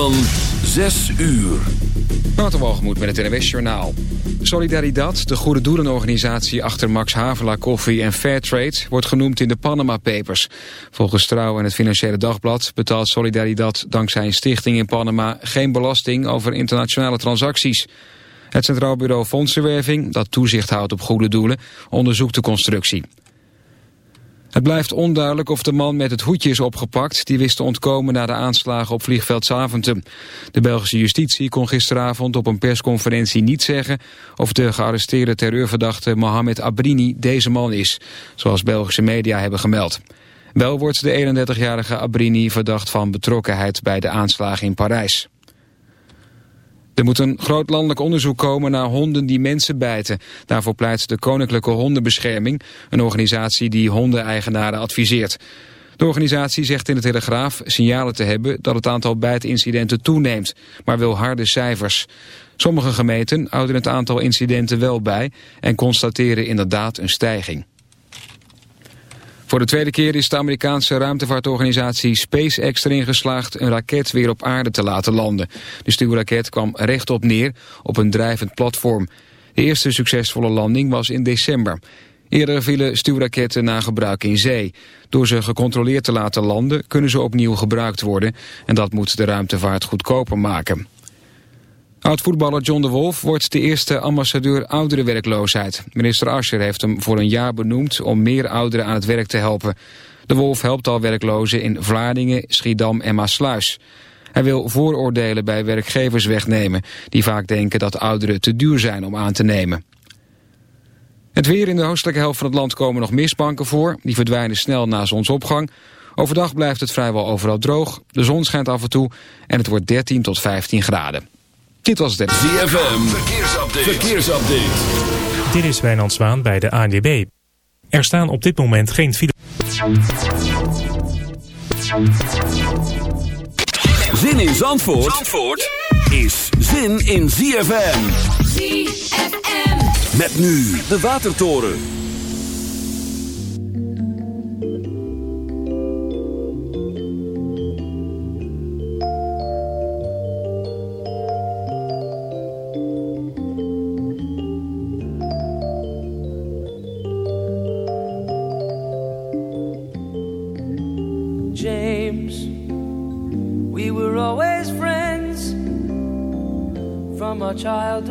Van 6 uur. Waterwalgemoed met het NWS Journaal. Solidaridad, de goede doelenorganisatie achter Max Havelaar Koffie en Fairtrade... wordt genoemd in de Panama Papers. Volgens Trouw en het Financiële Dagblad betaalt Solidaridad... dankzij een stichting in Panama geen belasting over internationale transacties. Het Centraal Bureau Fondsenwerving, dat toezicht houdt op goede doelen... onderzoekt de constructie. Het blijft onduidelijk of de man met het hoedje is opgepakt... die wist te ontkomen na de aanslagen op vliegveld Zaventem. De Belgische justitie kon gisteravond op een persconferentie niet zeggen... of de gearresteerde terreurverdachte Mohamed Abrini deze man is... zoals Belgische media hebben gemeld. Wel wordt de 31-jarige Abrini verdacht van betrokkenheid bij de aanslagen in Parijs. Er moet een groot landelijk onderzoek komen naar honden die mensen bijten. Daarvoor pleit de Koninklijke Hondenbescherming, een organisatie die hondeneigenaren adviseert. De organisatie zegt in de Telegraaf signalen te hebben dat het aantal bijtincidenten toeneemt, maar wil harde cijfers. Sommige gemeenten houden het aantal incidenten wel bij en constateren inderdaad een stijging. Voor de tweede keer is de Amerikaanse ruimtevaartorganisatie SpaceX erin geslaagd een raket weer op aarde te laten landen. De stuurraket kwam rechtop neer op een drijvend platform. De eerste succesvolle landing was in december. Eerder vielen stuurraketten na gebruik in zee. Door ze gecontroleerd te laten landen kunnen ze opnieuw gebruikt worden. En dat moet de ruimtevaart goedkoper maken. Oud-voetballer John de Wolf wordt de eerste ambassadeur ouderenwerkloosheid. Minister Ascher heeft hem voor een jaar benoemd om meer ouderen aan het werk te helpen. De Wolf helpt al werklozen in Vlaardingen, Schiedam en Maasluis. Hij wil vooroordelen bij werkgevers wegnemen... die vaak denken dat ouderen te duur zijn om aan te nemen. Het weer in de oostelijke helft van het land komen nog mistbanken voor. Die verdwijnen snel na zonsopgang. Overdag blijft het vrijwel overal droog. De zon schijnt af en toe en het wordt 13 tot 15 graden. Dit was het. ZFM, verkeersupdate. verkeersupdate. Dit is Wijnand Zwaan bij de ANWB. Er staan op dit moment geen file... Zin in Zandvoort, Zandvoort is zin in ZFM. ZFM. Met nu de Watertoren.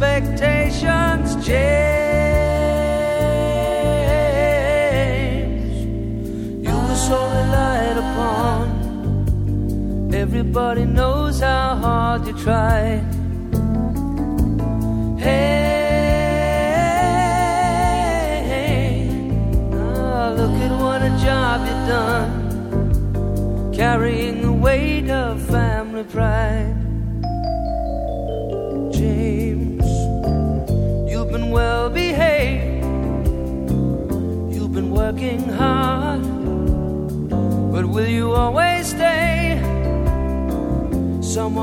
Expectations, James. You were so relied upon. Everybody knows how hard you tried.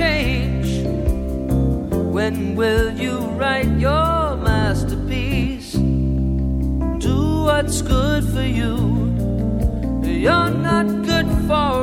change? When will you write your masterpiece? Do what's good for you. You're not good for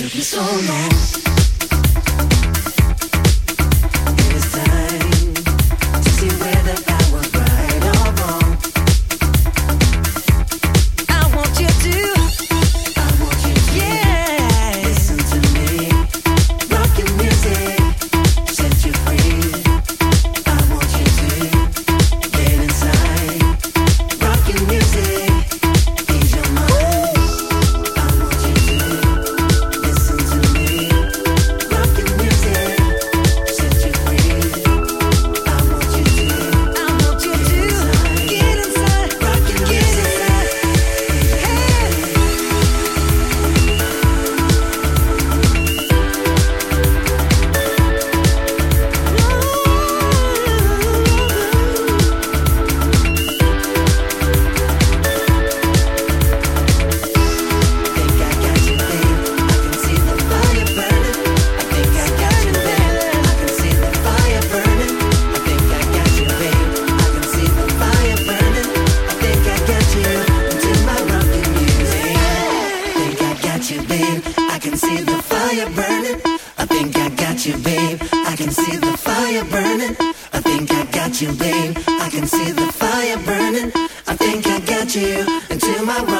is what took you so long. fire burning. I think I got you, babe. I can see the fire burning. I think I got you, babe. I can see the fire burning. I think I got you into my world.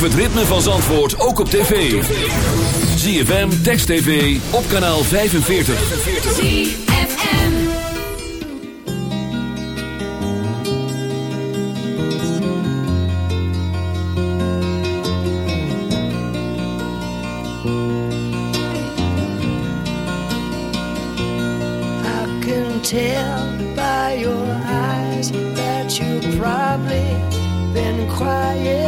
Beleef het ritme van Zandvoort ook op tv. ZFM, Text TV, op kanaal 45. ZFM. I can tell by your eyes that you've probably been crying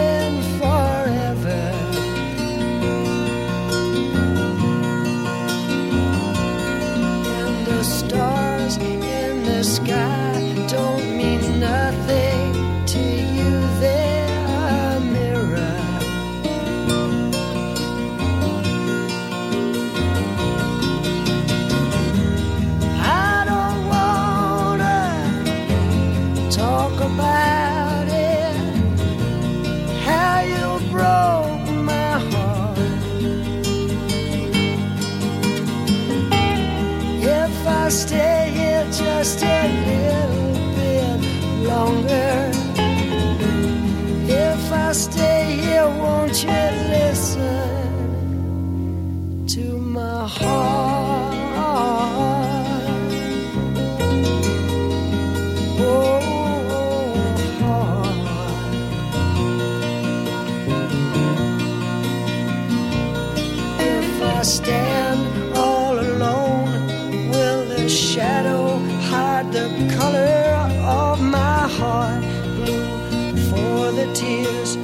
I stand all alone, will the shadow hide the color of my heart? Blue for the tears,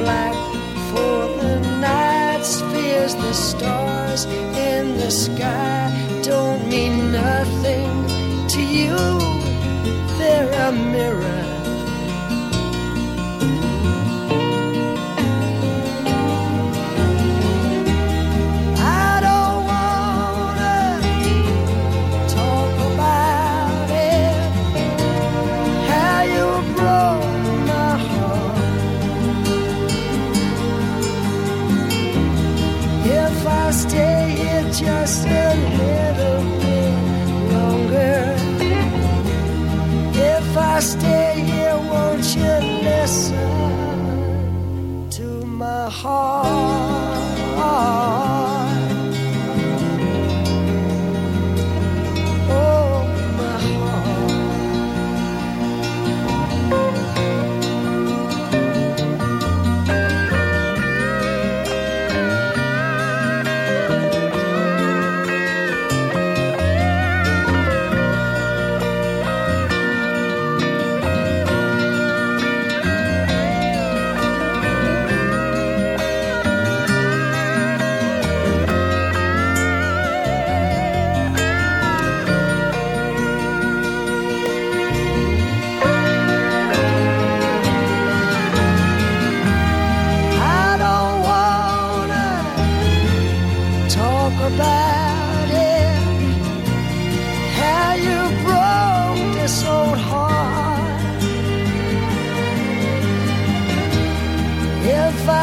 black for the night's fears. The stars in the sky don't mean nothing to you. They're a mirror.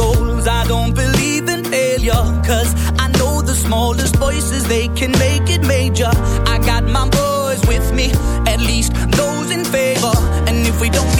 goals. I don't believe in failure. Cause I know the smallest voices, they can make it major. I got my boys with me, at least those in favor. And if we don't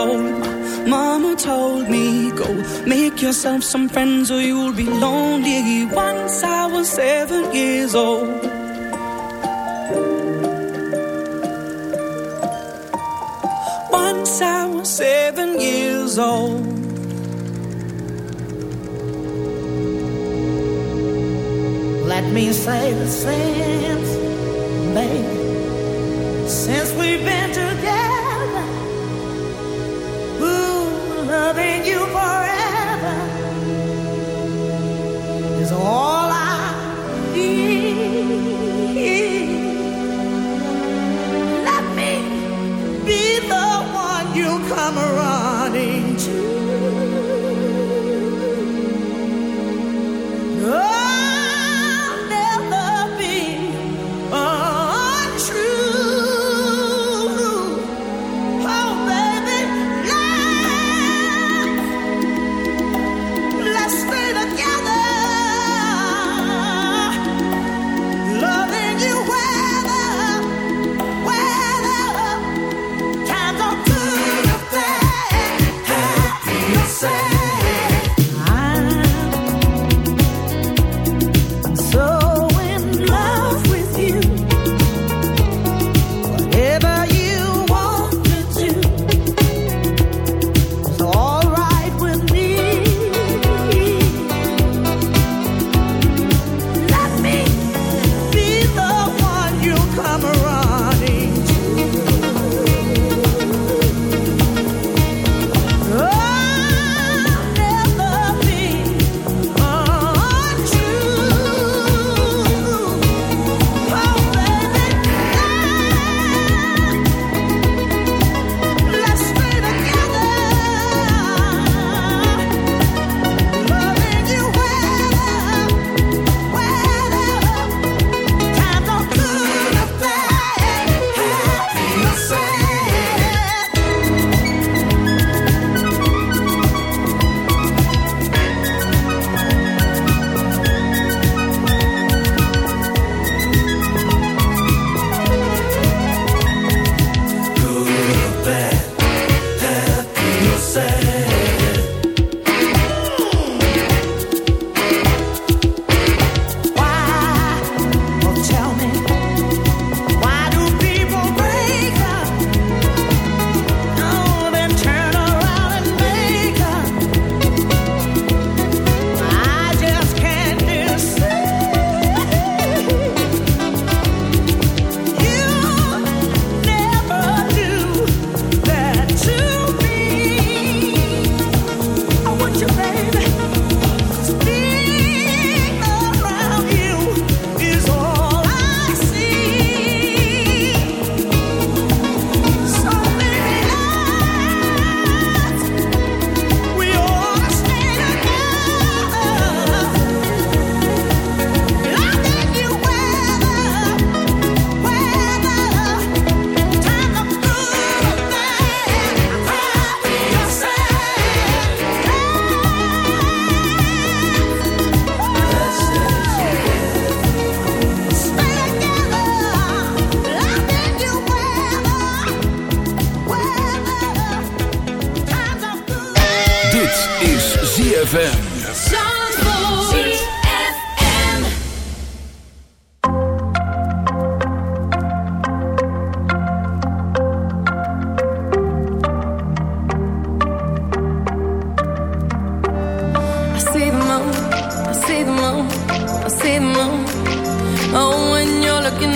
old, mama told me, Go make yourself some friends or you'll be lonely. Once I was seven years old. Once I was seven years old. Let me say the since, baby, since we've been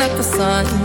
at the sun.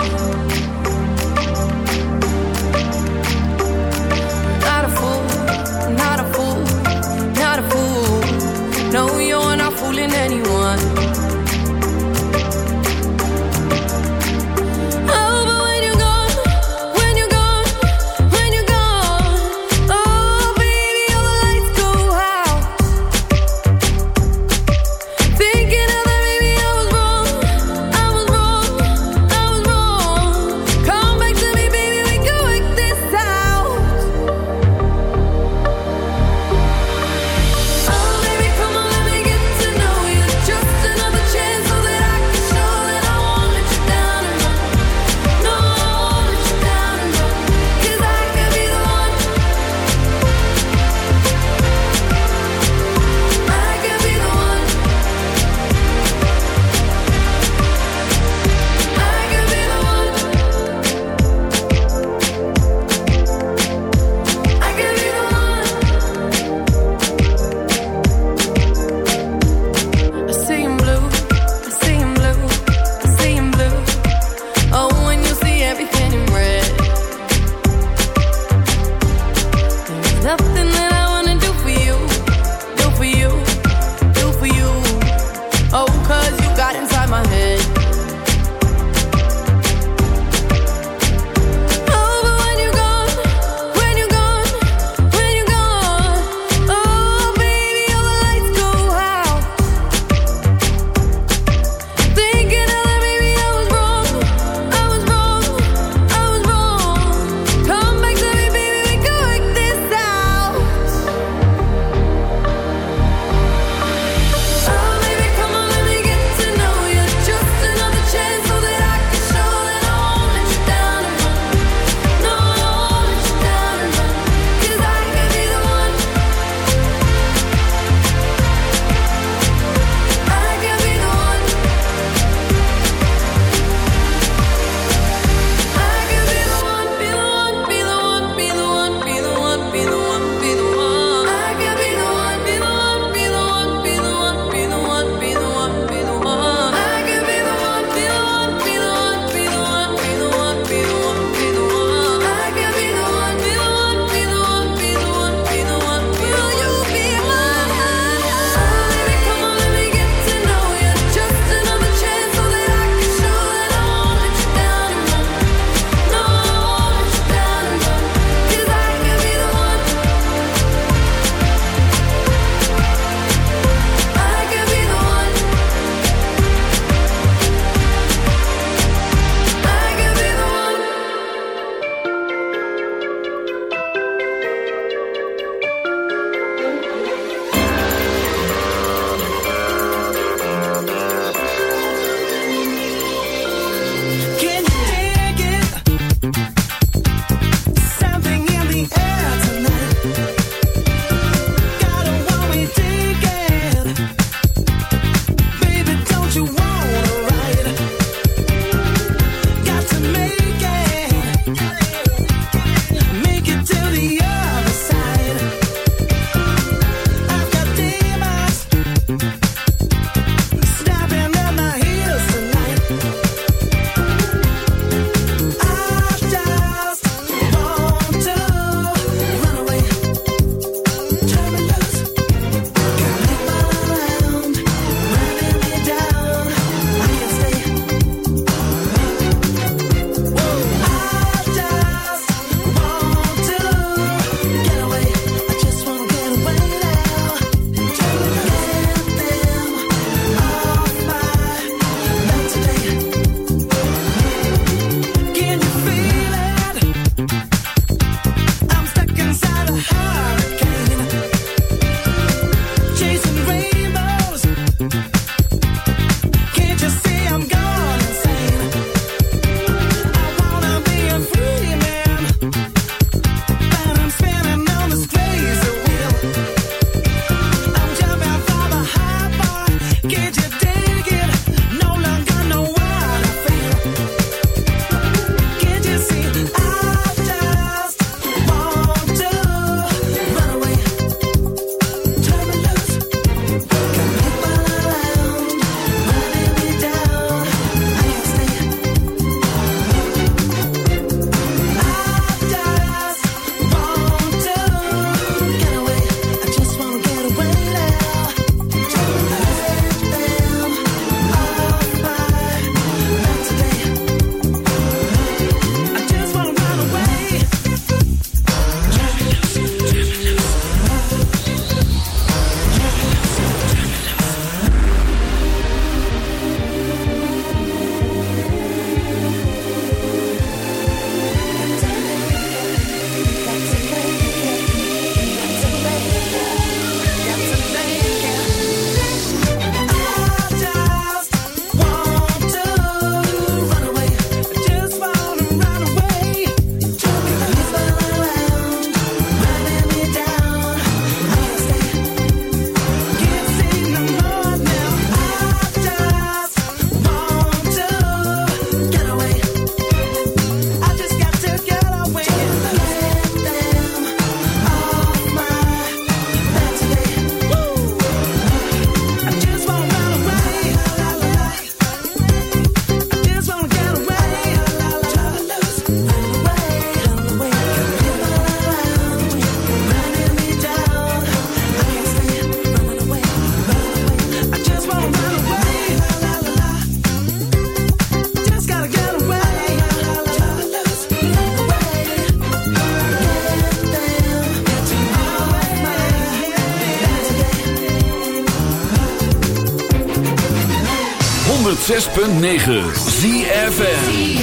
106.9 ZFN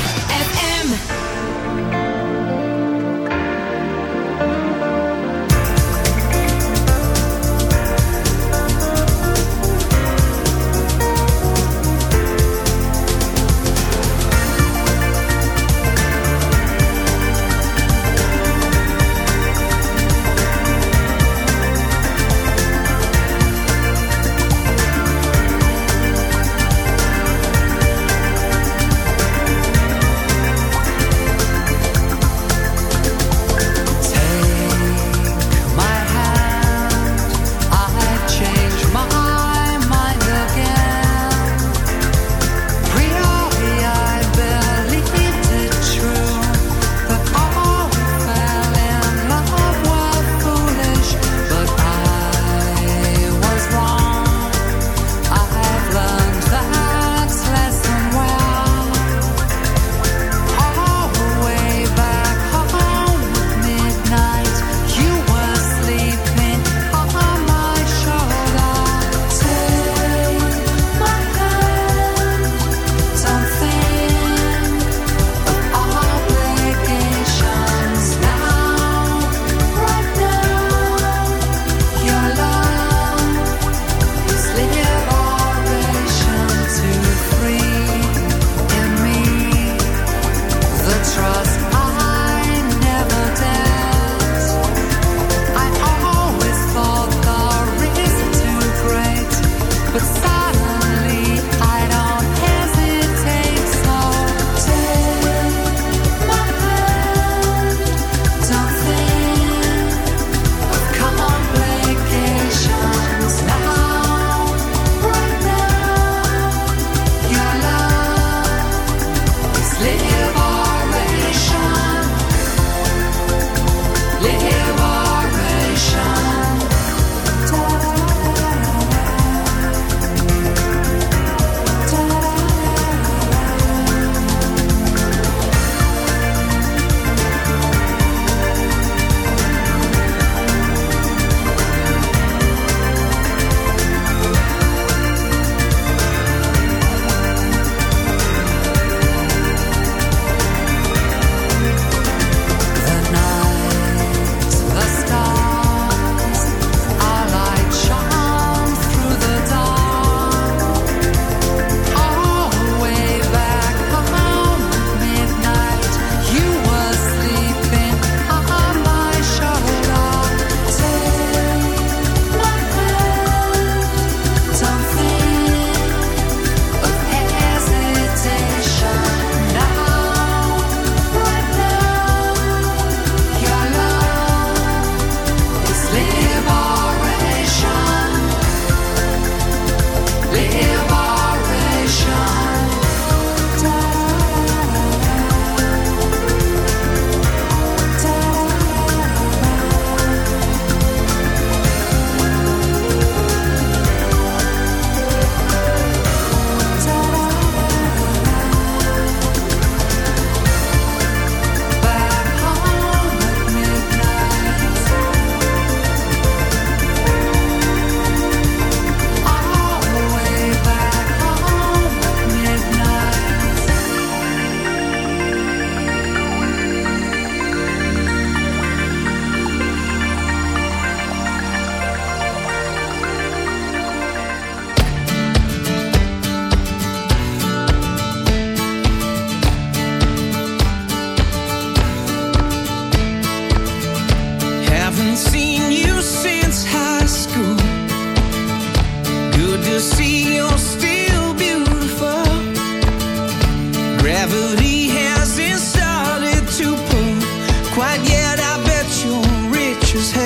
It's gonna let you in again.